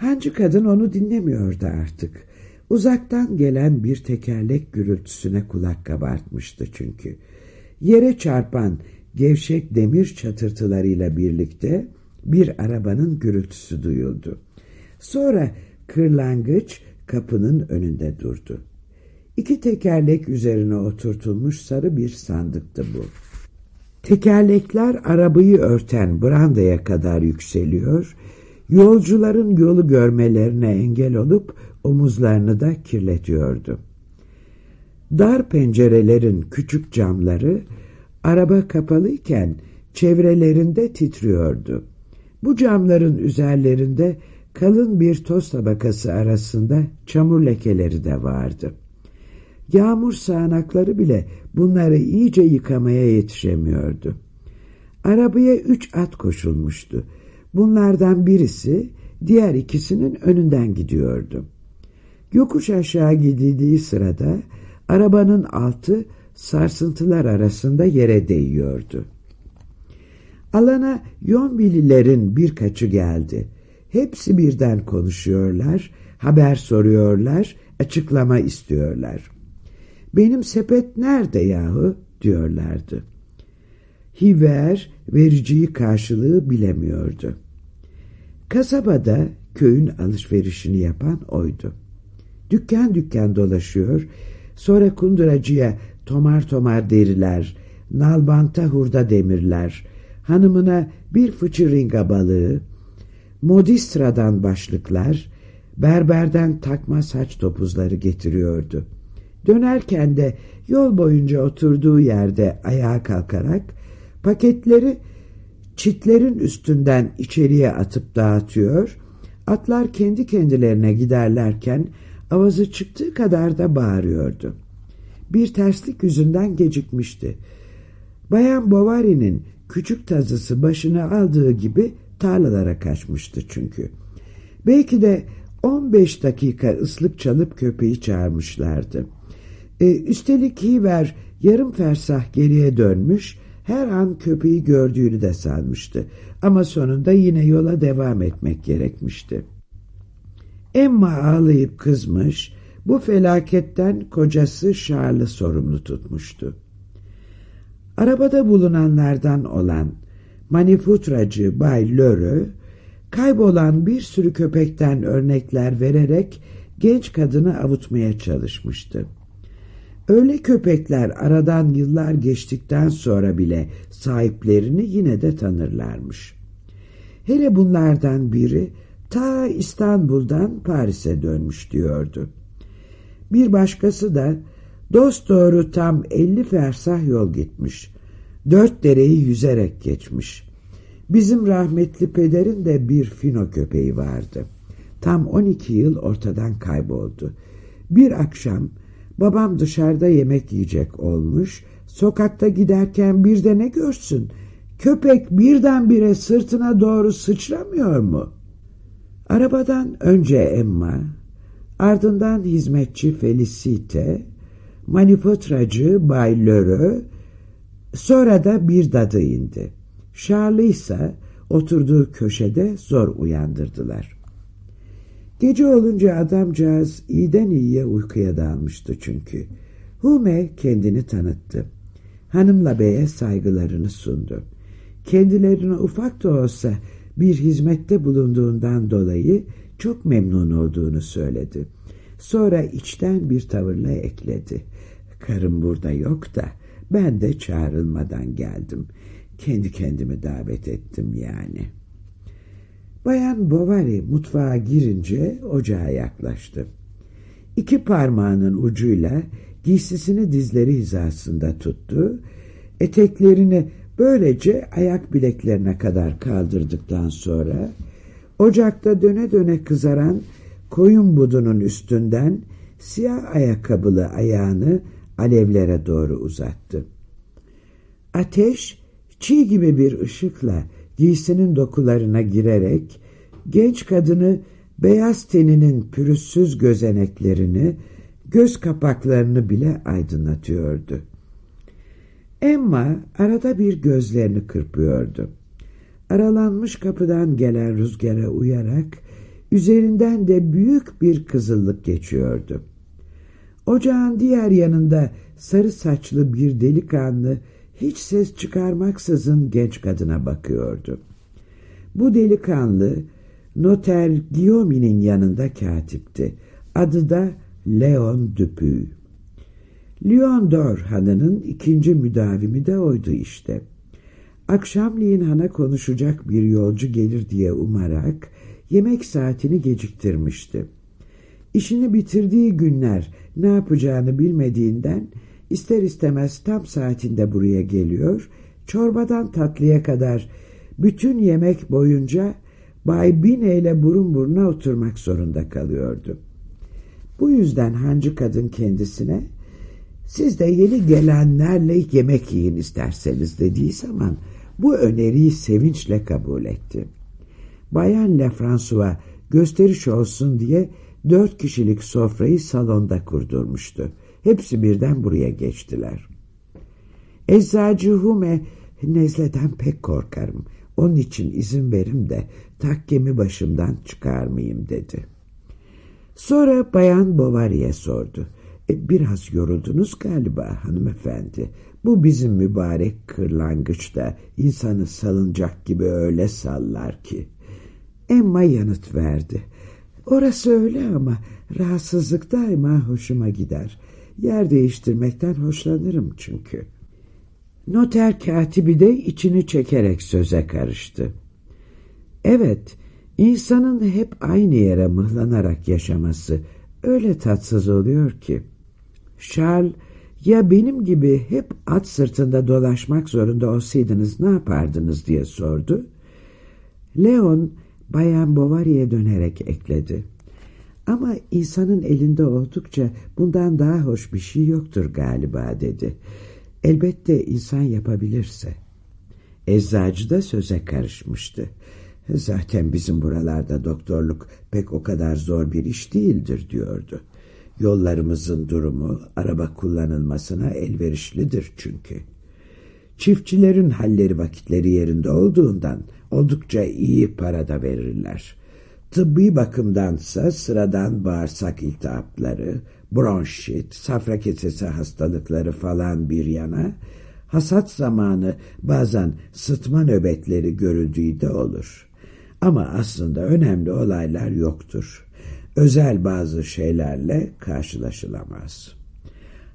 Hancı kadın onu dinlemiyordu artık. Uzaktan gelen bir tekerlek gürültüsüne kulak kabartmıştı çünkü. Yere çarpan gevşek demir çatırtılarıyla birlikte bir arabanın gürültüsü duyuldu. Sonra kırlangıç kapının önünde durdu. İki tekerlek üzerine oturtulmuş sarı bir sandıktı bu. Tekerlekler arabayı örten brandaya kadar yükseliyor, yolcuların yolu görmelerine engel olup omuzlarını da kirletiyordu. Dar pencerelerin küçük camları araba kapalıyken çevrelerinde titriyordu. Bu camların üzerlerinde kalın bir toz tabakası arasında çamur lekeleri de vardı. Yağmur sağanakları bile bunları iyice yıkamaya yetişemiyordu. Arabaya üç at koşulmuştu. Bunlardan birisi diğer ikisinin önünden gidiyordu. Yokuş aşağı gidildiği sırada arabanın altı sarsıntılar arasında yere değiyordu. Alana Yonbililerin birkaçı geldi. Hepsi birden konuşuyorlar, haber soruyorlar, açıklama istiyorlar. Benim sepet nerede yahu diyorlardı. Hiver vericiyi karşılığı bilemiyordu. Kasabada köyün alışverişini yapan oydu. Dükkan dükkan dolaşıyor, sonra kunduracıya tomar tomar deriler, nalbanta hurda demirler, hanımına bir fıçı ringa balığı, modistradan başlıklar, berberden takma saç topuzları getiriyordu. Dönerken de yol boyunca oturduğu yerde ayağa kalkarak paketleri çitlerin üstünden içeriye atıp dağıtıyor, atlar kendi kendilerine giderlerken avazı çıktığı kadar da bağırıyordu. Bir terslik yüzünden gecikmişti. Bayan Bovary'nin küçük tazısı başına aldığı gibi tarlalara kaçmıştı çünkü. Belki de 15 dakika ıslık çalıp köpeği çağırmışlardı. Ee, üstelik Hiver yarım fersah geriye dönmüş, her an köpeği gördüğünü de sanmıştı. Ama sonunda yine yola devam etmek gerekmişti. Emma ağlayıp kızmış, bu felaketten kocası Charles'ı sorumlu tutmuştu. Arabada bulunanlardan olan manifutracı Bay Lörö, kaybolan bir sürü köpekten örnekler vererek genç kadını avutmaya çalışmıştı. Öyle köpekler aradan yıllar geçtikten sonra bile sahiplerini yine de tanırlarmış. Hele bunlardan biri ta İstanbul'dan Paris'e dönmüş diyordu. Bir başkası da dost doğru tam elli fersah yol gitmiş. Dört dereyi yüzerek geçmiş. Bizim rahmetli pederin de bir fino köpeği vardı. Tam on iki yıl ortadan kayboldu. Bir akşam babam dışarıda yemek yiyecek olmuş. Sokakta giderken bir de ne görsün? Köpek birdenbire sırtına doğru sıçramıyor mu? Arabadan önce Emma, ardından hizmetçi Felicite, manifaturacı Bay Lörö, sonra da bir dadı indi. Charlie ise oturduğu köşede zor uyandırdılar. Gece olunca adamcağız iyiden iyiye uykuya dalmıştı çünkü. Hume kendini tanıttı. Hanımla beye saygılarını sundu. Kendilerine ufak da olsa bir hizmette bulunduğundan dolayı çok memnun olduğunu söyledi. Sonra içten bir tavırla ekledi. Karım burada yok da ben de çağrılmadan geldim. Kendi kendimi davet ettim yani. Bayan Bovary mutfağa girince ocağa yaklaştı. İki parmağının ucuyla giysisini dizleri hizasında tuttu, eteklerini böylece ayak bileklerine kadar kaldırdıktan sonra ocakta döne döne kızaran koyun budunun üstünden siyah ayakkabılı ayağını alevlere doğru uzattı. Ateş çiğ gibi bir ışıkla giysinin dokularına girerek genç kadını beyaz teninin pürüzsüz gözeneklerini, göz kapaklarını bile aydınlatıyordu. Emma arada bir gözlerini kırpıyordu. Aralanmış kapıdan gelen rüzgara uyarak Üzerinden de büyük bir kızıllık geçiyordu. Ocağın diğer yanında sarı saçlı bir delikanlı hiç ses çıkarmaksızın genç kadına bakıyordu. Bu delikanlı noter Guillaume'nin yanında katipti. Adı da Leon Dupuy. Leon Dor hanının ikinci müdavimi de oydu işte. Akşamleyin hana konuşacak bir yolcu gelir diye umarak yemek saatini geciktirmişti. İşini bitirdiği günler ne yapacağını bilmediğinden ister istemez tam saatinde buraya geliyor, çorbadan tatlıya kadar bütün yemek boyunca Bay Bine ile burun buruna oturmak zorunda kalıyordu. Bu yüzden hancı kadın kendisine siz de yeni gelenlerle yemek yiyin isterseniz dediği zaman bu öneriyi sevinçle kabul etti. Bayan Lefrancois gösteriş olsun diye dört kişilik sofrayı salonda kurdurmuştu. Hepsi birden buraya geçtiler. Eczacı Hume, nezleden pek korkarım. Onun için izin verim de takkemi başımdan çıkarmayayım dedi. Sonra Bayan Bovary'e sordu. E, biraz yoruldunuz galiba hanımefendi. Bu bizim mübarek kırlangıçta insanı salıncak gibi öyle sallar ki. Emma yanıt verdi. Orası öyle ama rahatsızlık daima hoşuma gider. Yer değiştirmekten hoşlanırım çünkü. Noter katibi de içini çekerek söze karıştı. Evet, insanın hep aynı yere mıhlanarak yaşaması öyle tatsız oluyor ki. Charles, ya benim gibi hep at sırtında dolaşmak zorunda olsaydınız ne yapardınız diye sordu. Leon, Bayan Bovary'e dönerek ekledi. Ama insanın elinde oldukça bundan daha hoş bir şey yoktur galiba dedi. Elbette insan yapabilirse. Eczacı da söze karışmıştı. Zaten bizim buralarda doktorluk pek o kadar zor bir iş değildir diyordu. Yollarımızın durumu araba kullanılmasına elverişlidir çünkü. Çiftçilerin halleri vakitleri yerinde olduğundan oldukça iyi para da verirler. Tıbbi bakımdansa sıradan bağırsak iltihapları, bronşit, safra kesesi hastalıkları falan bir yana, hasat zamanı bazen sıtma nöbetleri görüldüğü de olur. Ama aslında önemli olaylar yoktur. Özel bazı şeylerle karşılaşılamaz.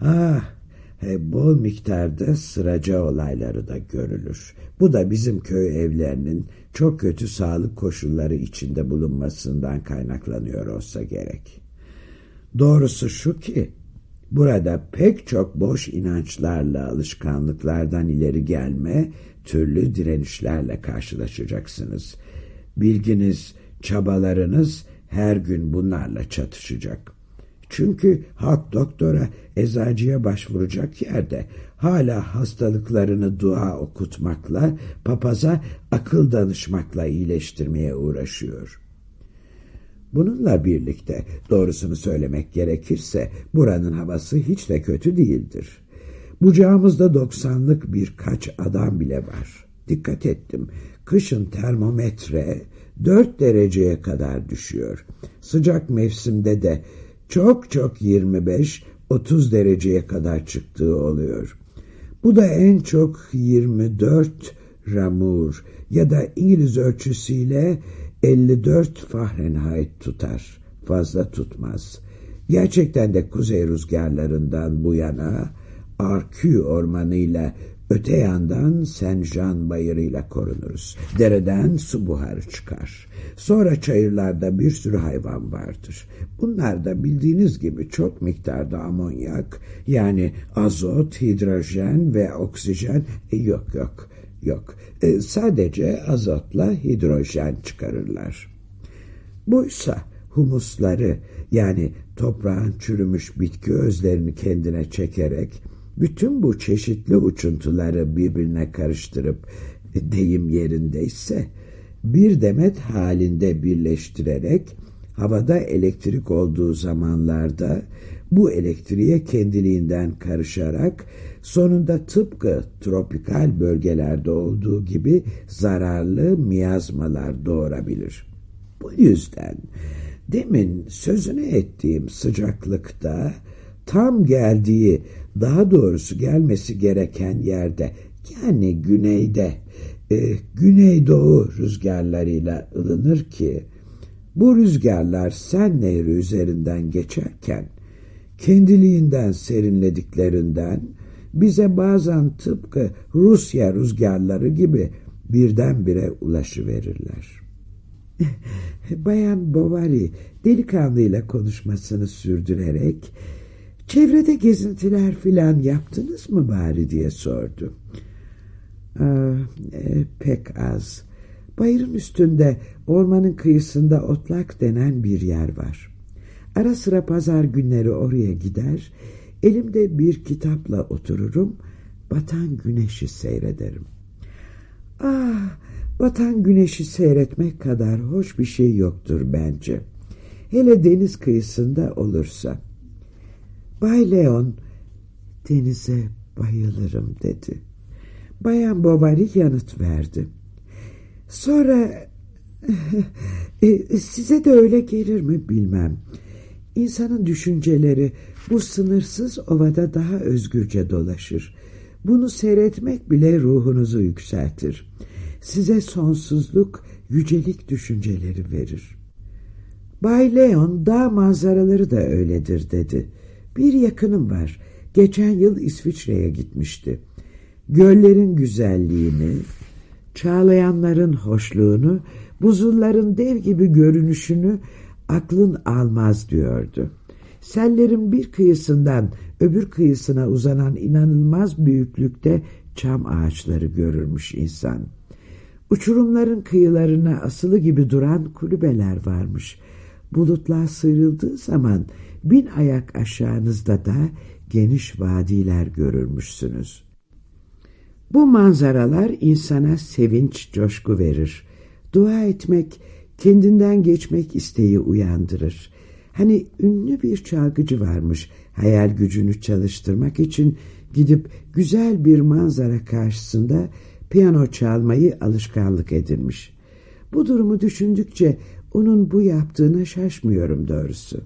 Ah, bol miktarda sıraca olayları da görülür. Bu da bizim köy evlerinin çok kötü sağlık koşulları içinde bulunmasından kaynaklanıyor olsa gerek. Doğrusu şu ki, burada pek çok boş inançlarla, alışkanlıklardan ileri gelme, türlü direnişlerle karşılaşacaksınız. Bilginiz, çabalarınız her gün bunlarla çatışacak. Çünkü halk doktora, eczacıya başvuracak yerde hala hastalıklarını dua okutmakla, papaza akıl danışmakla iyileştirmeye uğraşıyor. Bununla birlikte doğrusunu söylemek gerekirse buranın havası hiç de kötü değildir. Bucağımızda doksanlık birkaç adam bile var. Dikkat ettim. Kışın termometre dört dereceye kadar düşüyor. Sıcak mevsimde de çok çok 25-30 dereceye kadar çıktığı oluyor. Bu da en çok 24 ramur ya da İngiliz ölçüsüyle 54 Fahrenheit tutar. Fazla tutmaz. Gerçekten de kuzey rüzgarlarından bu yana Arkü ormanıyla öte yandan Senjan bayırıyla korunuruz. Dereden su buharı çıkar. Sonra çayırlarda bir sürü hayvan vardır. Bunlar da bildiğiniz gibi çok miktarda amonyak yani azot, hidrojen ve oksijen e, yok yok yok. E, sadece azotla hidrojen çıkarırlar. Buysa humusları yani toprağın çürümüş bitki özlerini kendine çekerek bütün bu çeşitli uçuntuları birbirine karıştırıp deyim yerindeyse bir demet halinde birleştirerek havada elektrik olduğu zamanlarda bu elektriğe kendiliğinden karışarak sonunda tıpkı tropikal bölgelerde olduğu gibi zararlı miyazmalar doğurabilir. Bu yüzden demin sözünü ettiğim sıcaklıkta tam geldiği, daha doğrusu gelmesi gereken yerde yani güneyde, e, güneydoğu rüzgarlarıyla ılınır ki bu rüzgarlar Sen Nehri üzerinden geçerken kendiliğinden serinlediklerinden bize bazen tıpkı Rusya rüzgarları gibi birdenbire ulaşıverirler. Bayan Bovary delikanlıyla konuşmasını sürdürerek çevrede gezintiler filan yaptınız mı bari diye sordu. E, pek az. Bayırın üstünde ormanın kıyısında otlak denen bir yer var. Ara sıra pazar günleri oraya gider, elimde bir kitapla otururum, batan güneşi seyrederim. Ah, batan güneşi seyretmek kadar hoş bir şey yoktur bence. Hele deniz kıyısında olursa. Bay Leon, denize bayılırım dedi. Bayan Bovary yanıt verdi. Sonra e, size de öyle gelir mi bilmem. İnsanın düşünceleri bu sınırsız ovada daha özgürce dolaşır. Bunu seyretmek bile ruhunuzu yükseltir. Size sonsuzluk, yücelik düşünceleri verir. Bay Leon dağ manzaraları da öyledir dedi. Bir yakınım var. Geçen yıl İsviçre'ye gitmişti. Göllerin güzelliğini, çağlayanların hoşluğunu, buzulların dev gibi görünüşünü aklın almaz diyordu. Sellerin bir kıyısından öbür kıyısına uzanan inanılmaz büyüklükte çam ağaçları görürmüş insan. Uçurumların kıyılarına asılı gibi duran kulübeler varmış. Bulutlar sıyrıldığı zaman bin ayak aşağınızda da geniş vadiler görürmüşsünüz. Bu manzaralar insana sevinç, coşku verir. Dua etmek, kendinden geçmek isteği uyandırır. Hani ünlü bir çalgıcı varmış, hayal gücünü çalıştırmak için gidip güzel bir manzara karşısında piyano çalmayı alışkanlık edinmiş. Bu durumu düşündükçe onun bu yaptığına şaşmıyorum doğrusu.